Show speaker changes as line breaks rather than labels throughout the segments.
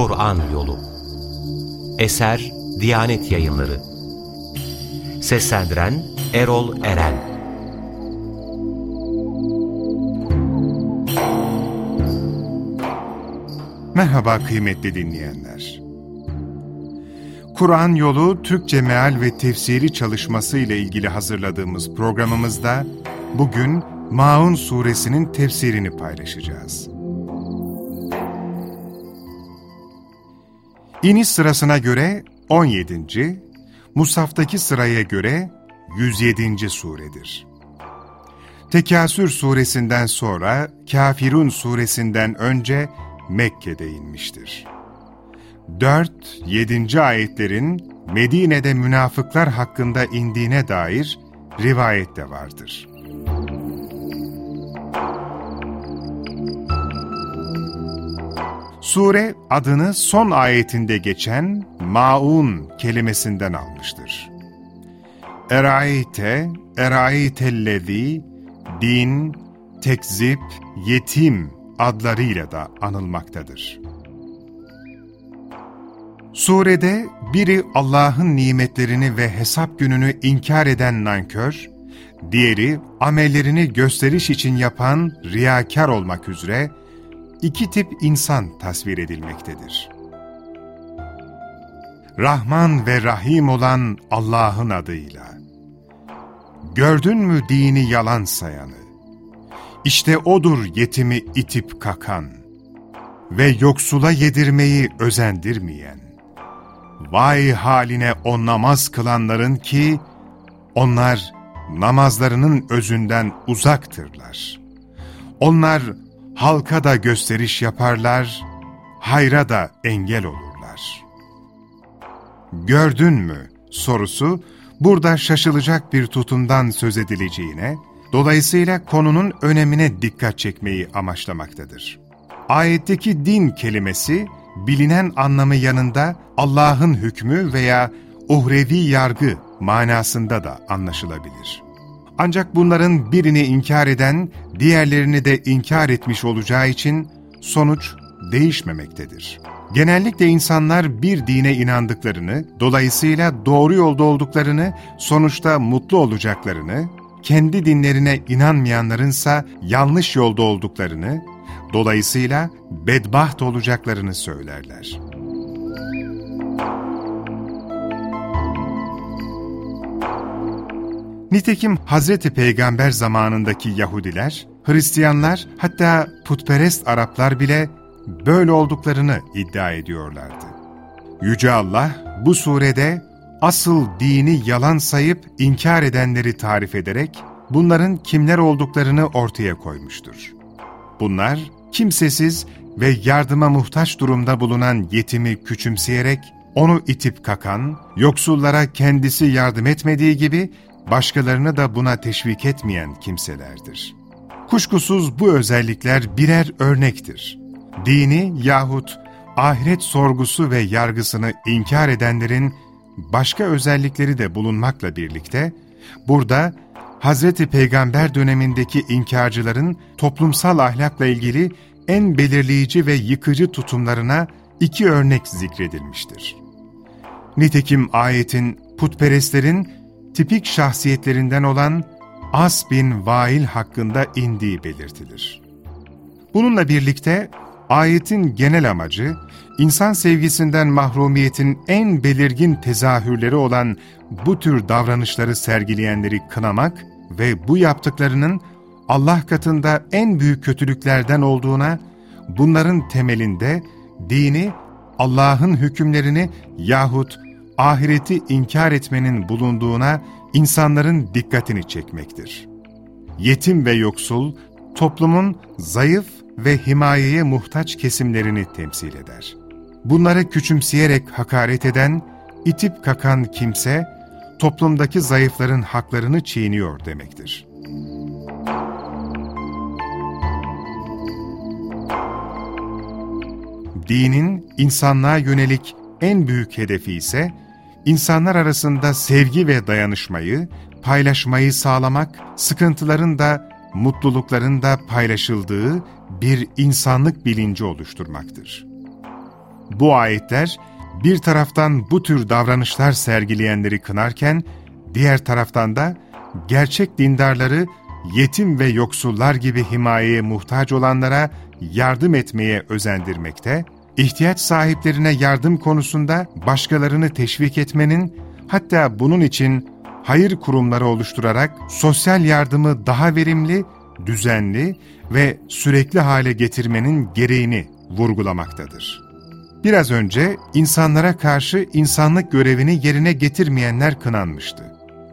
Kur'an Yolu Eser Diyanet Yayınları Seslendiren Erol Eren
Merhaba kıymetli dinleyenler. Kur'an Yolu Türkçe Meal ve Tefsiri çalışması ile ilgili hazırladığımız programımızda bugün Maun suresinin tefsirini paylaşacağız. İniş sırasına göre 17. Musaftaki sıraya göre 107. suredir. Tekasür suresinden sonra Kafirun suresinden önce Mekke'de inmiştir. 4-7. ayetlerin Medine'de münafıklar hakkında indiğine dair rivayet de vardır. Sure adını son ayetinde geçen maun kelimesinden almıştır. Eraite, eraitellezi, din, tekzip, yetim adlarıyla da anılmaktadır. Surede biri Allah'ın nimetlerini ve hesap gününü inkar eden nankör, diğeri amellerini gösteriş için yapan riyakar olmak üzere iki tip insan tasvir edilmektedir. Rahman ve Rahim olan Allah'ın adıyla. Gördün mü dini yalan sayanı? İşte odur yetimi itip kakan ve yoksula yedirmeyi özendirmeyen. Vay haline o namaz kılanların ki, onlar namazlarının özünden uzaktırlar. Onlar halka da gösteriş yaparlar, hayra da engel olurlar. Gördün mü sorusu, burada şaşılacak bir tutumdan söz edileceğine, dolayısıyla konunun önemine dikkat çekmeyi amaçlamaktadır. Ayetteki din kelimesi, bilinen anlamı yanında Allah'ın hükmü veya uhrevi yargı manasında da anlaşılabilir. Ancak bunların birini inkar eden, diğerlerini de inkar etmiş olacağı için sonuç değişmemektedir. Genellikle insanlar bir dine inandıklarını, dolayısıyla doğru yolda olduklarını, sonuçta mutlu olacaklarını, kendi dinlerine inanmayanlarınsa yanlış yolda olduklarını, dolayısıyla bedbaht olacaklarını söylerler. Nitekim Hazreti Peygamber zamanındaki Yahudiler, Hristiyanlar hatta putperest Araplar bile böyle olduklarını iddia ediyorlardı. Yüce Allah bu surede asıl dini yalan sayıp inkar edenleri tarif ederek bunların kimler olduklarını ortaya koymuştur. Bunlar kimsesiz ve yardıma muhtaç durumda bulunan yetimi küçümseyerek onu itip kakan, yoksullara kendisi yardım etmediği gibi başkalarını da buna teşvik etmeyen kimselerdir. Kuşkusuz bu özellikler birer örnektir. Dini yahut ahiret sorgusu ve yargısını inkar edenlerin başka özellikleri de bulunmakla birlikte, burada Hz. Peygamber dönemindeki inkarcıların toplumsal ahlakla ilgili en belirleyici ve yıkıcı tutumlarına iki örnek zikredilmiştir. Nitekim ayetin putperestlerin tipik şahsiyetlerinden olan As bin Vail hakkında indiği belirtilir. Bununla birlikte ayetin genel amacı, insan sevgisinden mahrumiyetin en belirgin tezahürleri olan bu tür davranışları sergileyenleri kınamak ve bu yaptıklarının Allah katında en büyük kötülüklerden olduğuna, bunların temelinde dini, Allah'ın hükümlerini yahut ahireti inkar etmenin bulunduğuna insanların dikkatini çekmektir. Yetim ve yoksul, toplumun zayıf ve himayeye muhtaç kesimlerini temsil eder. Bunları küçümseyerek hakaret eden, itip kakan kimse, toplumdaki zayıfların haklarını çiğniyor demektir. Dinin insanlığa yönelik en büyük hedefi ise, insanlar arasında sevgi ve dayanışmayı, paylaşmayı sağlamak, sıkıntıların da, mutlulukların da paylaşıldığı bir insanlık bilinci oluşturmaktır. Bu ayetler bir taraftan bu tür davranışlar sergileyenleri kınarken, diğer taraftan da gerçek dindarları yetim ve yoksullar gibi himayeye muhtaç olanlara yardım etmeye özendirmekte, ihtiyaç sahiplerine yardım konusunda başkalarını teşvik etmenin, hatta bunun için hayır kurumları oluşturarak sosyal yardımı daha verimli, düzenli ve sürekli hale getirmenin gereğini vurgulamaktadır. Biraz önce insanlara karşı insanlık görevini yerine getirmeyenler kınanmıştı.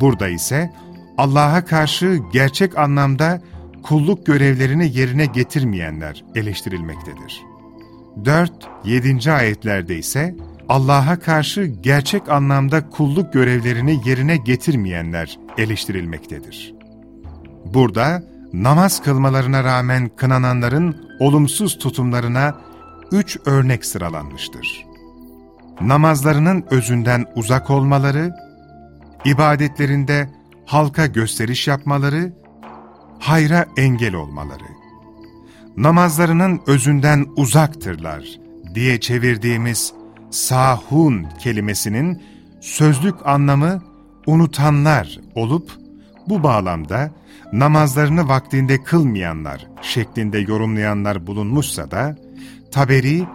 Burada ise Allah'a karşı gerçek anlamda kulluk görevlerini yerine getirmeyenler eleştirilmektedir. 4-7. ayetlerde ise Allah'a karşı gerçek anlamda kulluk görevlerini yerine getirmeyenler eleştirilmektedir. Burada namaz kılmalarına rağmen kınananların olumsuz tutumlarına üç örnek sıralanmıştır. Namazlarının özünden uzak olmaları, ibadetlerinde halka gösteriş yapmaları, hayra engel olmaları. Namazlarının özünden uzaktırlar diye çevirdiğimiz sahun kelimesinin sözlük anlamı unutanlar olup, bu bağlamda namazlarını vaktinde kılmayanlar şeklinde yorumlayanlar bulunmuşsa da, Taberi,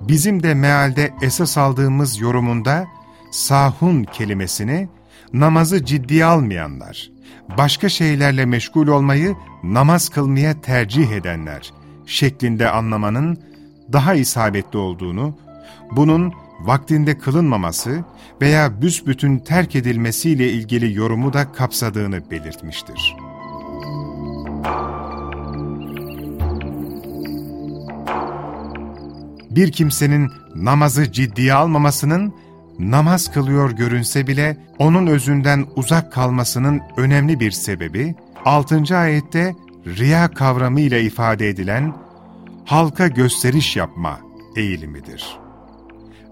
bizim de mealde esas aldığımız yorumunda sahun kelimesini namazı ciddiye almayanlar, başka şeylerle meşgul olmayı namaz kılmaya tercih edenler şeklinde anlamanın daha isabetli olduğunu, bunun vaktinde kılınmaması veya büsbütün terk edilmesiyle ilgili yorumu da kapsadığını belirtmiştir. Bir kimsenin namazı ciddiye almamasının, namaz kılıyor görünse bile onun özünden uzak kalmasının önemli bir sebebi, 6. ayette riya kavramı ile ifade edilen halka gösteriş yapma eğilimidir.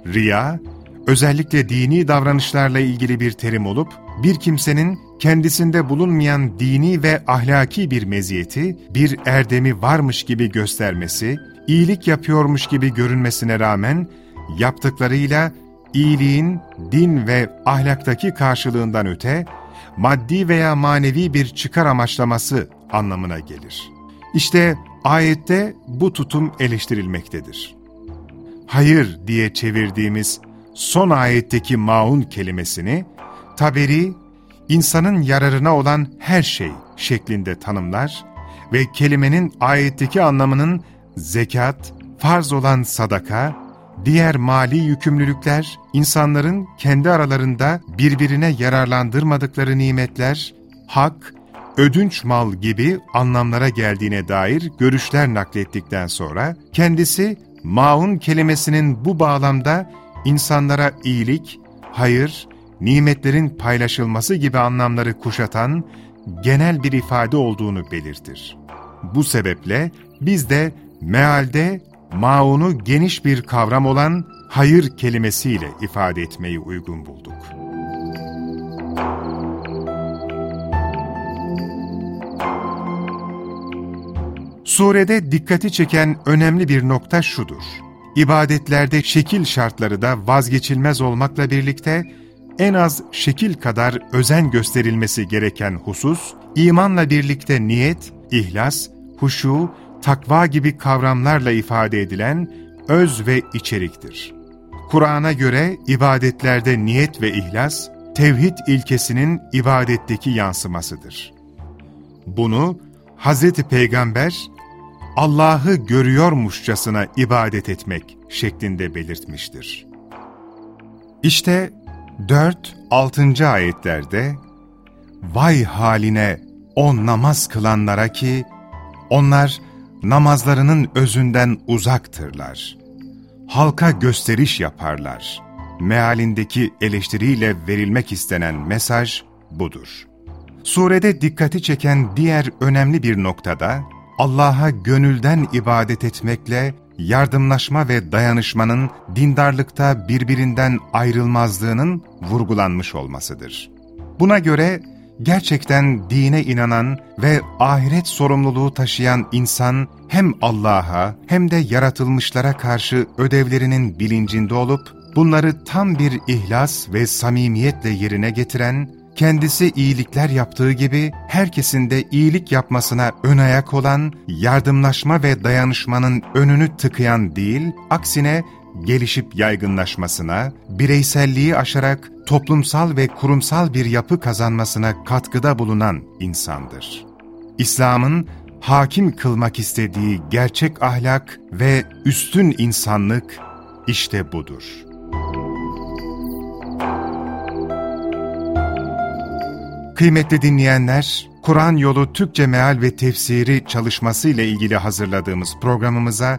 Riya, özellikle dini davranışlarla ilgili bir terim olup, bir kimsenin kendisinde bulunmayan dini ve ahlaki bir meziyeti, bir erdemi varmış gibi göstermesi, iyilik yapıyormuş gibi görünmesine rağmen, yaptıklarıyla iyiliğin din ve ahlaktaki karşılığından öte, maddi veya manevi bir çıkar amaçlaması anlamına gelir. İşte ayette bu tutum eleştirilmektedir. Hayır diye çevirdiğimiz son ayetteki maun kelimesini, taberi, insanın yararına olan her şey şeklinde tanımlar ve kelimenin ayetteki anlamının zekat, farz olan sadaka, diğer mali yükümlülükler, insanların kendi aralarında birbirine yararlandırmadıkları nimetler, hak, ödünç mal gibi anlamlara geldiğine dair görüşler naklettikten sonra, kendisi maun kelimesinin bu bağlamda insanlara iyilik, hayır, nimetlerin paylaşılması gibi anlamları kuşatan genel bir ifade olduğunu belirtir. Bu sebeple biz de mealde maunu geniş bir kavram olan hayır kelimesiyle ifade etmeyi uygun bulduk. Surede dikkati çeken önemli bir nokta şudur. İbadetlerde şekil şartları da vazgeçilmez olmakla birlikte en az şekil kadar özen gösterilmesi gereken husus, imanla birlikte niyet, ihlas, huşu, takva gibi kavramlarla ifade edilen öz ve içeriktir. Kur'an'a göre ibadetlerde niyet ve ihlas, tevhid ilkesinin ibadetteki yansımasıdır. Bunu Hz. Peygamber, Allah'ı görüyormuşçasına ibadet etmek şeklinde belirtmiştir. İşte 4-6. ayetlerde, Vay haline o namaz kılanlara ki, onlar namazlarının özünden uzaktırlar. Halka gösteriş yaparlar. Mealindeki eleştiriyle verilmek istenen mesaj budur. Surede dikkati çeken diğer önemli bir noktada, Allah'a gönülden ibadet etmekle yardımlaşma ve dayanışmanın dindarlıkta birbirinden ayrılmazlığının vurgulanmış olmasıdır. Buna göre gerçekten dine inanan ve ahiret sorumluluğu taşıyan insan hem Allah'a hem de yaratılmışlara karşı ödevlerinin bilincinde olup bunları tam bir ihlas ve samimiyetle yerine getiren, kendisi iyilikler yaptığı gibi herkesin de iyilik yapmasına ön ayak olan, yardımlaşma ve dayanışmanın önünü tıkayan değil, aksine gelişip yaygınlaşmasına, bireyselliği aşarak toplumsal ve kurumsal bir yapı kazanmasına katkıda bulunan insandır. İslam'ın hakim kılmak istediği gerçek ahlak ve üstün insanlık işte budur. Kıymetli dinleyenler, Kur'an yolu Türkçe meal ve tefsiri çalışması ile ilgili hazırladığımız programımıza